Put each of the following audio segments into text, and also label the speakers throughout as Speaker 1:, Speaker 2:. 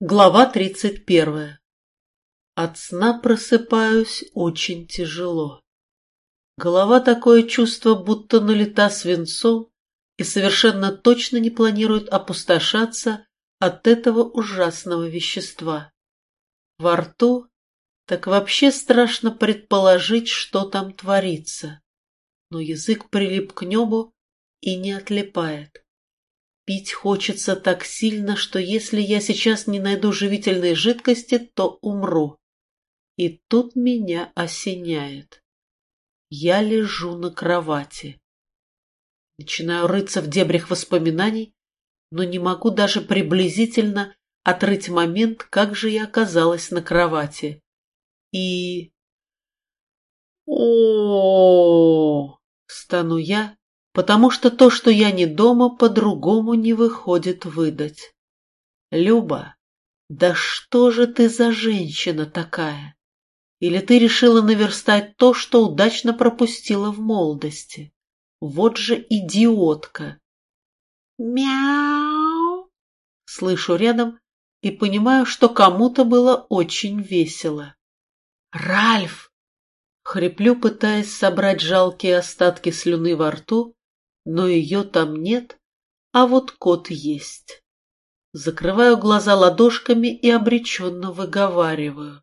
Speaker 1: Глава тридцать первая. От сна просыпаюсь очень тяжело. Голова такое чувство, будто налита свинцом и совершенно точно не планирует опустошаться от этого ужасного вещества. Во рту так вообще страшно предположить, что там творится, но язык прилип к небу и не отлипает. Пить хочется так сильно, что если я сейчас не найду живительной жидкости, то умру. И тут меня осеняет. Я лежу на кровати. Начинаю рыться в дебрях воспоминаний, но не могу даже приблизительно отрыть момент, как же я оказалась на кровати. И... о, -о, -о, -о стану я, потому что то, что я не дома, по-другому не выходит выдать. Люба, да что же ты за женщина такая? Или ты решила наверстать то, что удачно пропустила в молодости? Вот же идиотка! Мяу! Слышу рядом и понимаю, что кому-то было очень весело. Ральф! Хриплю, пытаясь собрать жалкие остатки слюны во рту, но ее там нет, а вот кот есть. Закрываю глаза ладошками и обреченно выговариваю.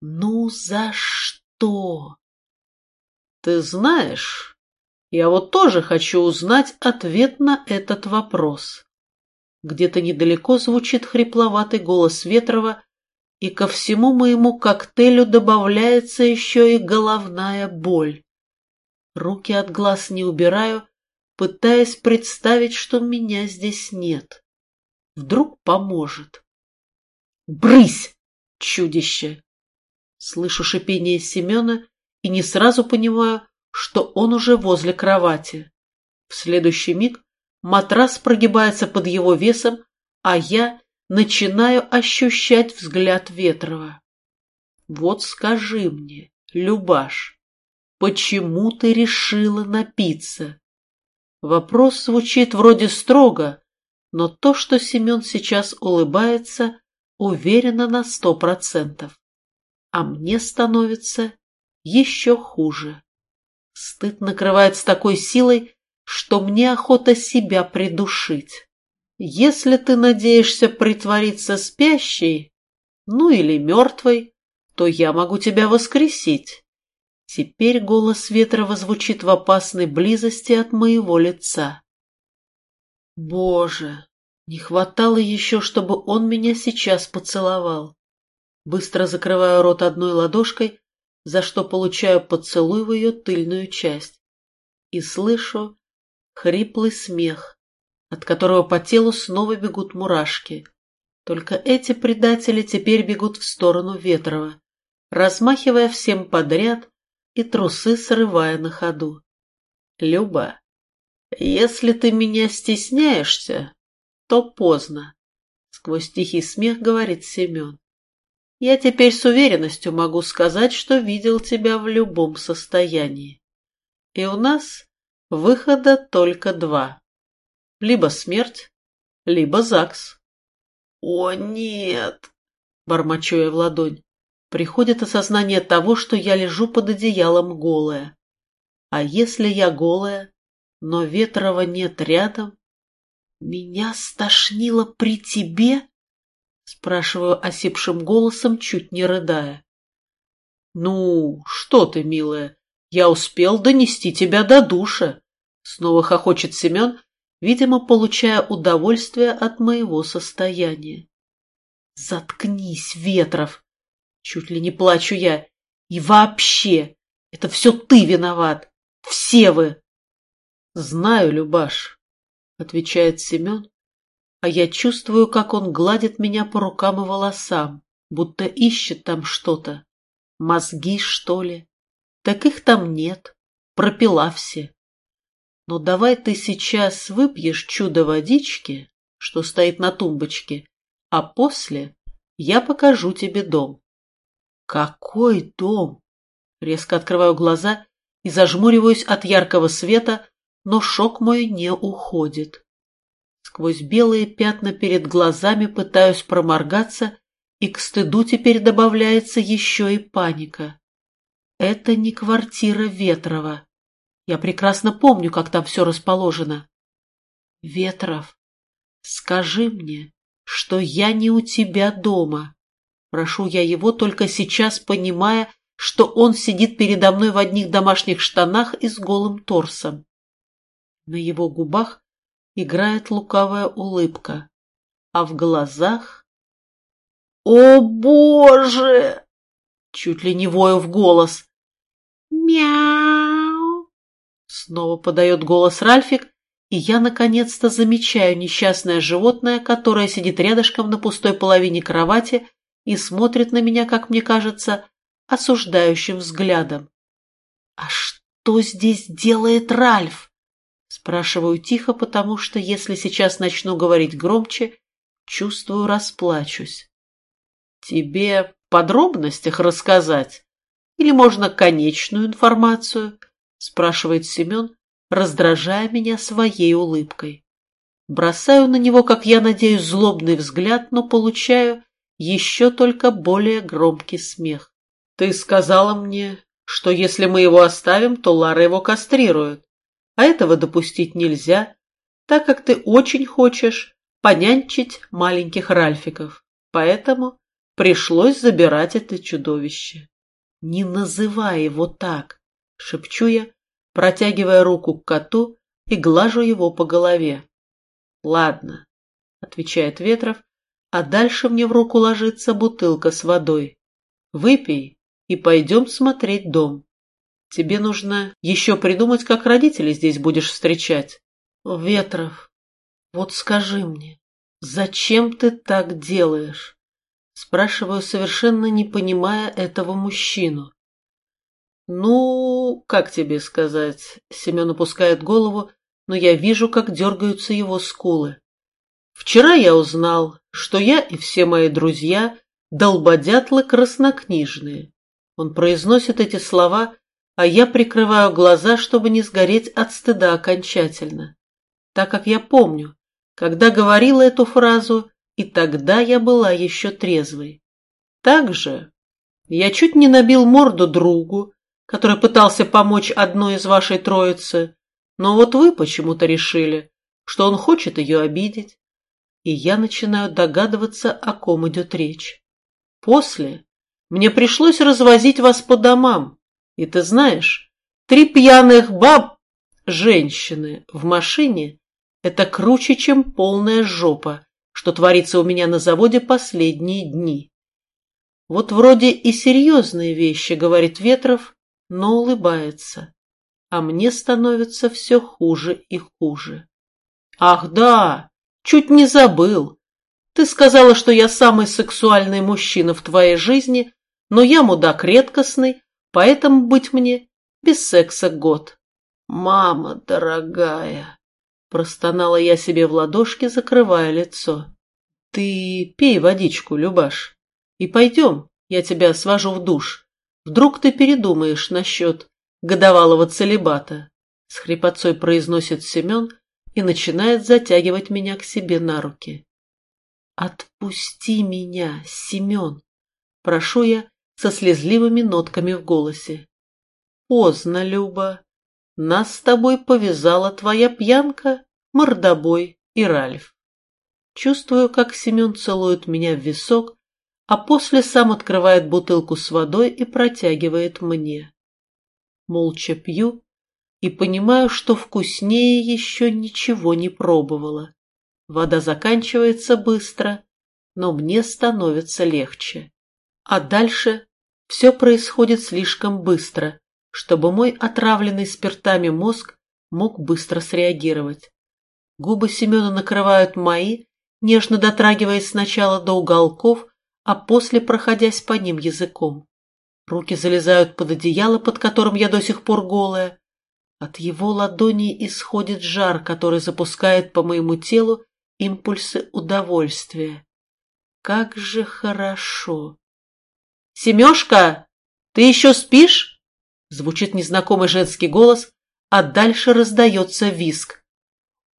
Speaker 1: Ну за что? Ты знаешь, я вот тоже хочу узнать ответ на этот вопрос. Где-то недалеко звучит хрипловатый голос Ветрова, и ко всему моему коктейлю добавляется еще и головная боль. Руки от глаз не убираю, пытаясь представить, что меня здесь нет. Вдруг поможет. «Брысь, чудище!» Слышу шипение Семена и не сразу понимаю, что он уже возле кровати. В следующий миг матрас прогибается под его весом, а я начинаю ощущать взгляд Ветрова. Вот скажи мне, Любаш, почему ты решила напиться? Вопрос звучит вроде строго, но то, что Семен сейчас улыбается, уверенно на сто процентов. А мне становится еще хуже. Стыд накрывает с такой силой, что мне охота себя придушить. Если ты надеешься притвориться спящей, ну или мертвой, то я могу тебя воскресить. Теперь голос Ветрова звучит в опасной близости от моего лица. Боже, не хватало еще, чтобы он меня сейчас поцеловал. Быстро закрываю рот одной ладошкой, за что получаю поцелуй в ее тыльную часть. И слышу хриплый смех, от которого по телу снова бегут мурашки. Только эти предатели теперь бегут в сторону Ветрова, размахивая всем подряд и трусы срывая на ходу. «Люба, если ты меня стесняешься, то поздно», — сквозь тихий смех говорит Семен. «Я теперь с уверенностью могу сказать, что видел тебя в любом состоянии. И у нас выхода только два. Либо смерть, либо ЗАГС». «О, нет!» — бормочу я в ладонь приходит осознание того, что я лежу под одеялом голая. А если я голая, но Ветрова нет рядом? Меня стошнило при тебе? Спрашиваю осипшим голосом, чуть не рыдая. Ну, что ты, милая, я успел донести тебя до душа. Снова хохочет Семен, видимо, получая удовольствие от моего состояния. Заткнись, Ветров! Чуть ли не плачу я. И вообще, это все ты виноват. Все вы. Знаю, Любаш, отвечает Семен, а я чувствую, как он гладит меня по рукам и волосам, будто ищет там что-то. Мозги, что ли? Так их там нет. Пропила все. Но давай ты сейчас выпьешь чудо водички, что стоит на тумбочке, а после я покажу тебе дом. Какой дом? Резко открываю глаза и зажмуриваюсь от яркого света, но шок мой не уходит. Сквозь белые пятна перед глазами пытаюсь проморгаться, и к стыду теперь добавляется еще и паника. Это не квартира Ветрова. Я прекрасно помню, как там все расположено. Ветров, скажи мне, что я не у тебя дома. Прошу я его, только сейчас понимая, что он сидит передо мной в одних домашних штанах и с голым торсом. На его губах играет лукавая улыбка, а в глазах... «О, Боже!» Чуть ли не вою в голос. «Мяу!» Снова подает голос Ральфик, и я наконец-то замечаю несчастное животное, которое сидит рядышком на пустой половине кровати и смотрит на меня, как мне кажется, осуждающим взглядом. «А что здесь делает Ральф?» Спрашиваю тихо, потому что, если сейчас начну говорить громче, чувствую, расплачусь. «Тебе в подробностях рассказать? Или можно конечную информацию?» спрашивает Семен, раздражая меня своей улыбкой. Бросаю на него, как я надеюсь, злобный взгляд, но получаю еще только более громкий смех. «Ты сказала мне, что если мы его оставим, то Лара его кастрирует, а этого допустить нельзя, так как ты очень хочешь понянчить маленьких Ральфиков, поэтому пришлось забирать это чудовище. Не называй его так!» — шепчу я, протягивая руку к коту и глажу его по голове. «Ладно», — отвечает Ветров, а дальше мне в руку ложится бутылка с водой. «Выпей и пойдем смотреть дом. Тебе нужно еще придумать, как родителей здесь будешь встречать». «Ветров, вот скажи мне, зачем ты так делаешь?» Спрашиваю, совершенно не понимая этого мужчину. «Ну, как тебе сказать?» Семен опускает голову, но я вижу, как дергаются его скулы. «Вчера я узнал, что я и все мои друзья долбодятлы краснокнижные». Он произносит эти слова, а я прикрываю глаза, чтобы не сгореть от стыда окончательно. Так как я помню, когда говорила эту фразу, и тогда я была еще трезвой. Также я чуть не набил морду другу, который пытался помочь одной из вашей троицы, но вот вы почему-то решили, что он хочет ее обидеть, и я начинаю догадываться, о ком идет речь. После мне пришлось развозить вас по домам, и ты знаешь, три пьяных баб, женщины, в машине — это круче, чем полная жопа, что творится у меня на заводе последние дни. Вот вроде и серьезные вещи, говорит Ветров, но улыбается, а мне становится все хуже и хуже. «Ах да, чуть не забыл. Ты сказала, что я самый сексуальный мужчина в твоей жизни, но я мудак редкостный, поэтому быть мне без секса год». «Мама дорогая!» – простонала я себе в ладошки, закрывая лицо. «Ты пей водичку, Любаш, и пойдем, я тебя свожу в душ. Вдруг ты передумаешь насчет годовалого целебата, с хрипотцой произносит Семен и начинает затягивать меня к себе на руки. «Отпусти меня, Семен!» — прошу я со слезливыми нотками в голосе. «Поздно, Люба. Нас с тобой повязала твоя пьянка, мордобой и Ральф. Чувствую, как Семен целует меня в висок, а после сам открывает бутылку с водой и протягивает мне. Молча пью и понимаю, что вкуснее еще ничего не пробовала. Вода заканчивается быстро, но мне становится легче. А дальше все происходит слишком быстро, чтобы мой отравленный спиртами мозг мог быстро среагировать. Губы Семена накрывают мои, нежно дотрагиваясь сначала до уголков, а после проходясь по ним языком. Руки залезают под одеяло, под которым я до сих пор голая. От его ладони исходит жар, который запускает по моему телу импульсы удовольствия. Как же хорошо! «Семешка, ты еще спишь?» Звучит незнакомый женский голос, а дальше раздается виск.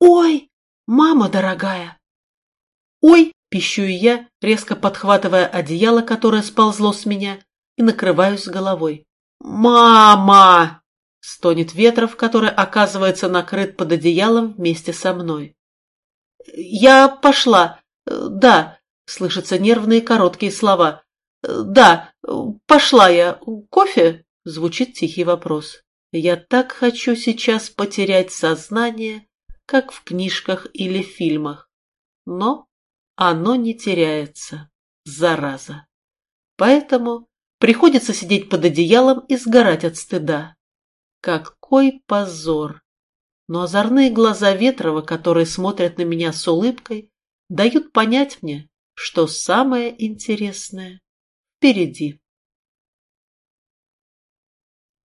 Speaker 1: «Ой!» «Мама дорогая!» «Ой!» – пищу я, резко подхватывая одеяло, которое сползло с меня, и накрываюсь головой. «Мама!» – стонет Ветров, который оказывается накрыт под одеялом вместе со мной. «Я пошла. Да», – слышатся нервные короткие слова. «Да, пошла я. Кофе?» – звучит тихий вопрос. Я так хочу сейчас потерять сознание, как в книжках или фильмах. Но оно не теряется, зараза. Поэтому приходится сидеть под одеялом и сгорать от стыда. Какой позор! Но озорные глаза Ветрова, которые смотрят на меня с улыбкой, дают понять мне, что самое интересное впереди.